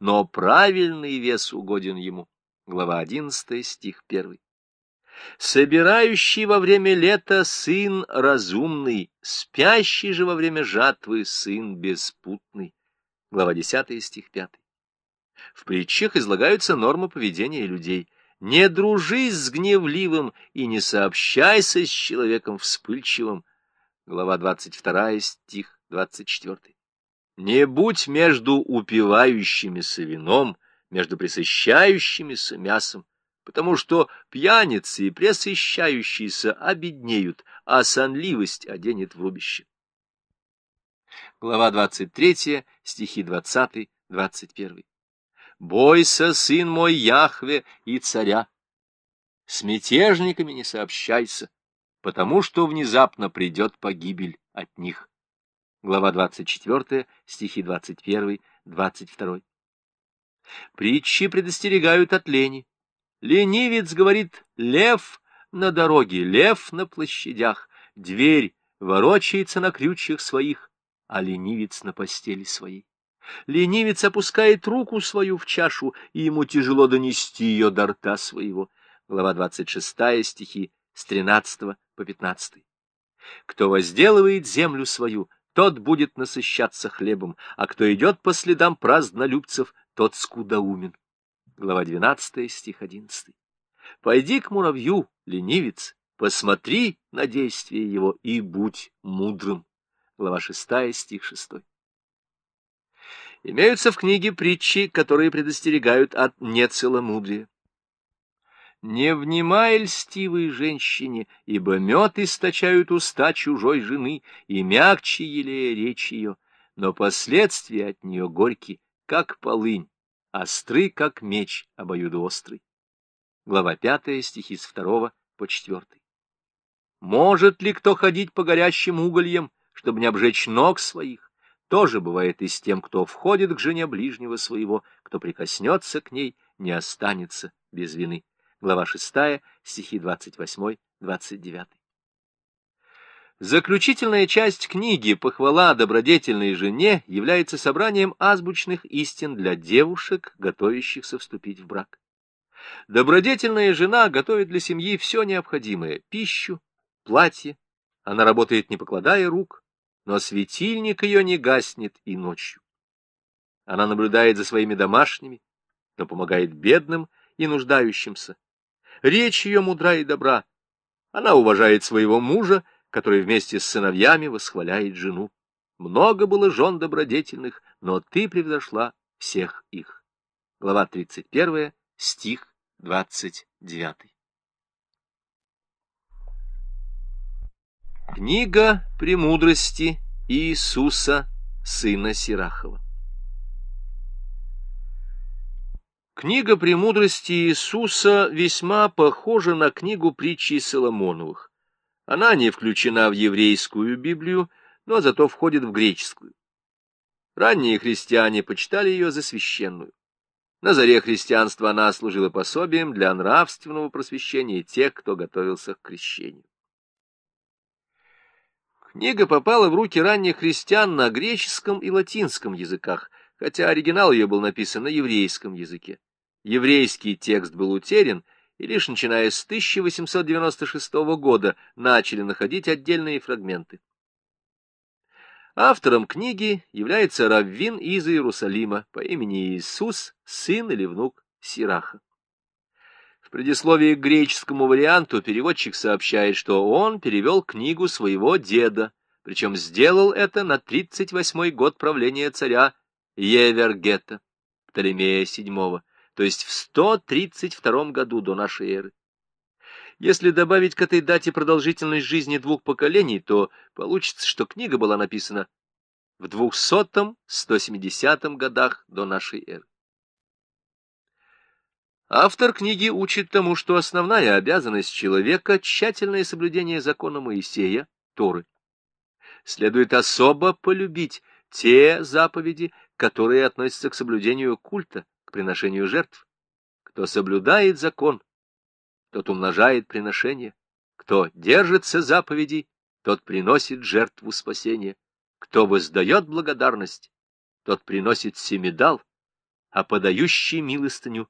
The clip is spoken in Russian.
но правильный вес угоден ему. Глава 11, стих 1. Собирающий во время лета сын разумный, спящий же во время жатвы сын беспутный. Глава 10, стих 5. В притчах излагаются нормы поведения людей. Не дружись с гневливым и не сообщайся с человеком вспыльчивым. Глава 22, стих 24. Не будь между упивающимися вином, между присыщающимися мясом, потому что пьяницы и пресыщающиеся обеднеют, а сонливость оденет в рубище. Глава 23, стихи 20-21. «Бойся, сын мой, Яхве и царя, с мятежниками не сообщайся, потому что внезапно придет погибель от них». Глава 24, стихи 21-22. Притчи предостерегают от лени. Ленивец говорит «лев на дороге, лев на площадях, дверь ворочается на крючьях своих, а ленивец на постели своей». Ленивец опускает руку свою в чашу, и ему тяжело донести ее до рта своего. Глава 26 стихи с 13 по 15. Кто возделывает землю свою, тот будет насыщаться хлебом, а кто идет по следам празднолюбцев, тот скудоумен. Глава 12, стих 11. Пойди к муравью, ленивец, посмотри на действие его и будь мудрым. Глава 6, стих 6. Имеются в книге притчи, которые предостерегают от нецеломудрия. Не внимай льстивой женщине, ибо мед источают уста чужой жены, и мягче елея речь ее, но последствия от нее горьки, как полынь, остры, как меч обоюдоострый. Глава пятая, стихи с второго по четвертый. Может ли кто ходить по горящим угольям, чтобы не обжечь ног своих? Тоже бывает и с тем, кто входит к жене ближнего своего, кто прикоснется к ней, не останется без вины глава 6, стихи 28-29. Заключительная часть книги «Похвала добродетельной жене» является собранием азбучных истин для девушек, готовящихся вступить в брак. Добродетельная жена готовит для семьи все необходимое — пищу, платье. Она работает, не покладая рук, но светильник ее не гаснет и ночью. Она наблюдает за своими домашними, но помогает бедным и нуждающимся, Речь ее мудра и добра. Она уважает своего мужа, который вместе с сыновьями восхваляет жену. Много было жен добродетельных, но ты превзошла всех их. Глава 31, стих 29. Книга премудрости Иисуса, сына Сирахова. Книга «Премудрости Иисуса» весьма похожа на книгу притчи Соломоновых. Она не включена в еврейскую Библию, но зато входит в греческую. Ранние христиане почитали ее за священную. На заре христианства она служила пособием для нравственного просвещения тех, кто готовился к крещению. Книга попала в руки ранних христиан на греческом и латинском языках, хотя оригинал ее был написан на еврейском языке. Еврейский текст был утерян, и лишь начиная с 1896 года начали находить отдельные фрагменты. Автором книги является раввин из Иерусалима по имени Иисус, сын или внук Сираха. В предисловии к греческому варианту переводчик сообщает, что он перевел книгу своего деда, причем сделал это на 38-й год правления царя Евергета, Птолемея VII, то есть в 132 году до нашей эры. Если добавить к этой дате продолжительность жизни двух поколений, то получится, что книга была написана в 200-170 годах до нашей эры. Автор книги учит тому, что основная обязанность человека — тщательное соблюдение закона Моисея, Торы. Следует особо полюбить те заповеди, которые относятся к соблюдению культа, приношению жертв. Кто соблюдает закон, тот умножает приношение. Кто держится заповедей, тот приносит жертву спасения. Кто воздает благодарность, тот приносит семидал. а подающий милостыню